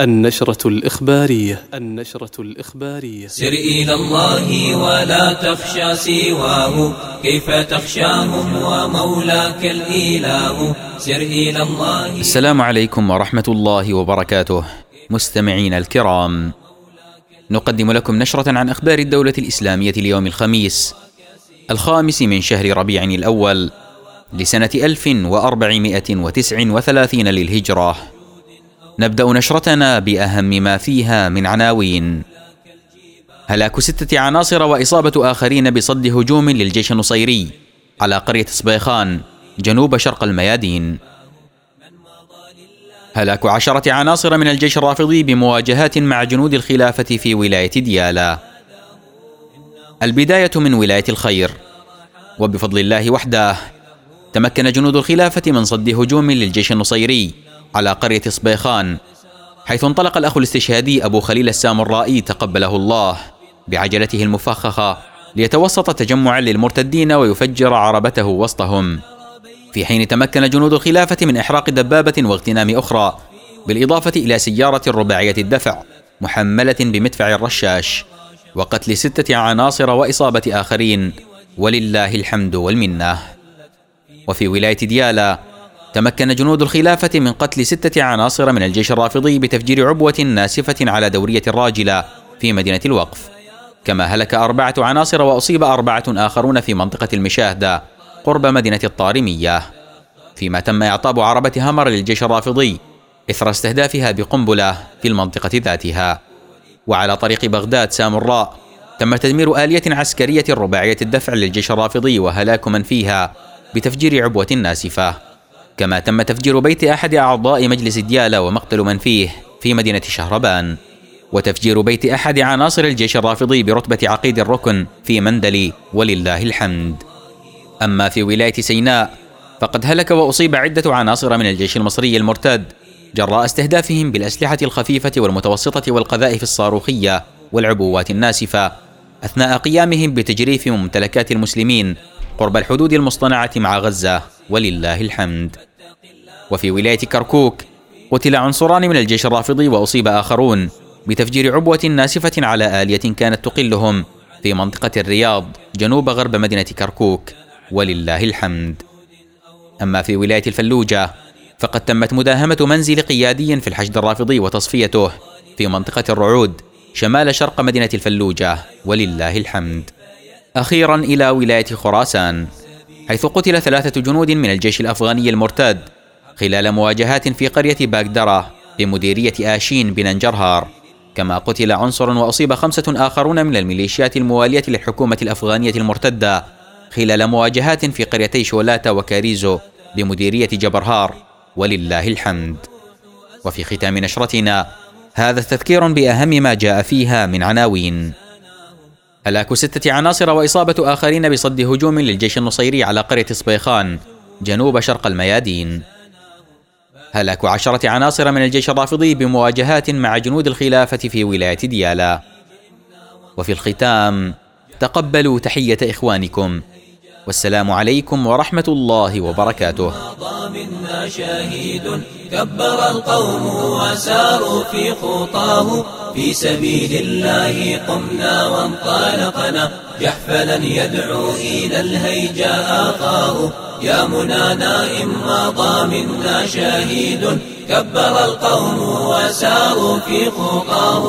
النشرة الإخبارية النشرة الإخبارية. سر إلى الله ولا تخشى سواه كيف تخشاهم ومولاك الإله؟ سر إلى الله. السلام عليكم ورحمة الله وبركاته. مستمعين الكرام نقدم لكم نشرة عن أخبار الدولة الإسلامية ليوم الخميس الخامس من شهر ربيع الأول لسنة 1439 للهجرة. نبدأ نشرتنا بأهم ما فيها من عناوين. هلاك ستة عناصر وإصابة آخرين بصد هجوم للجيش النصيري على قرية صبيخان جنوب شرق الميادين. هلاك عشرة عناصر من الجيش الرافضي بمواجهات مع جنود الخلافة في ولاية ديالا. البداية من ولاية الخير. وبفضل الله وحده تمكن جنود الخلافة من صد هجوم للجيش النصيري على قرية صبيخان حيث انطلق الأخ الاستشهادي أبو خليل السامرائي تقبله الله بعجلته المفخخة ليتوسط تجمعا للمرتدين ويفجر عربته وسطهم. في حين تمكن جنود الخلافة من إحراق دبابة واغتنام أخرى بالإضافة إلى سيارة رباعية الدفع محملة بمدفع الرشاش وقتل ستة عناصر وإصابة آخرين ولله الحمد والمنة. وفي ولاية ديالا تمكن جنود الخلافة من قتل ستة عناصر من الجيش الرافضي بتفجير عبوة ناسفة على دورية الراجلة في مدينة الوقف. كما هلك أربعة عناصر وأصيب أربعة آخرون في منطقة المشاهدة قرب مدينة الطارمية. فيما تم إعطاب عربة همر للجيش الرافضي إثر استهدافها بقنبلة في المنطقة ذاتها. وعلى طريق بغداد سامراء تم تدمير آلية عسكرية رباعية الدفع للجيش الرافضي وهلاك من فيها بتفجير عبوة ناسفة. كما تم تفجير بيت أحد أعضاء مجلس ديالى ومقتل من فيه في مدينة شهربان. وتفجير بيت أحد عناصر الجيش الرافضي برتبة عقيد الركن في مندلي ولله الحمد. أما في ولاية سيناء فقد هلك وأصيب عدة عناصر من الجيش المصري المرتد جراء استهدافهم بالأسلحة الخفيفة والمتوسطة والقذائف الصاروخية والعبوات الناسفة أثناء قيامهم بتجريف ممتلكات المسلمين قرب الحدود المصطنعة مع غزة ولله الحمد. وفي ولاية كركوك قتل عنصران من الجيش الرافضي وأصيب آخرون بتفجير عبوة ناسفة على آلية كانت تقلهم في منطقة الرياض جنوب غرب مدينة كركوك ولله الحمد. أما في ولاية الفلوجة فقد تمت مداهمة منزل قيادي في الحشد الرافضي وتصفيته في منطقة الرعود شمال شرق مدينة الفلوجة ولله الحمد. أخيرا إلى ولاية خراسان حيث قتل ثلاثة جنود من الجيش الأفغاني المرتد خلال مواجهات في قرية باغدرة بمديرية آشين بننجرهار كما قتل عنصر وأصيب خمسة آخرون من الميليشيات الموالية للحكومة الأفغانية المرتدة خلال مواجهات في قريتي شولاتا وكاريزو بمديرية جبرهار. ولله الحمد. وفي ختام نشرتنا هذا التذكير بأهم ما جاء فيها من عناوين. هلاك ستة عناصر وإصابة آخرين بصد هجوم للجيش النصيري على قرية صبيخان جنوب شرق الميادين. هلاك عشرة عناصر من الجيش الرافضي بمواجهات مع جنود الخلافة في ولاية ديالا. وفي الختام تقبلوا تحية إخوانكم. والسلام عليكم ورحمة الله وبركاته. شهيد كبر القوم وساروا في خطاه في سبيل الله قمنا وانطلقنا. جحفلا يدعو إلى الهيجاء أخاه. يا منانا إن مضى منا شهيد. كبر القوم وساروا في خطاه.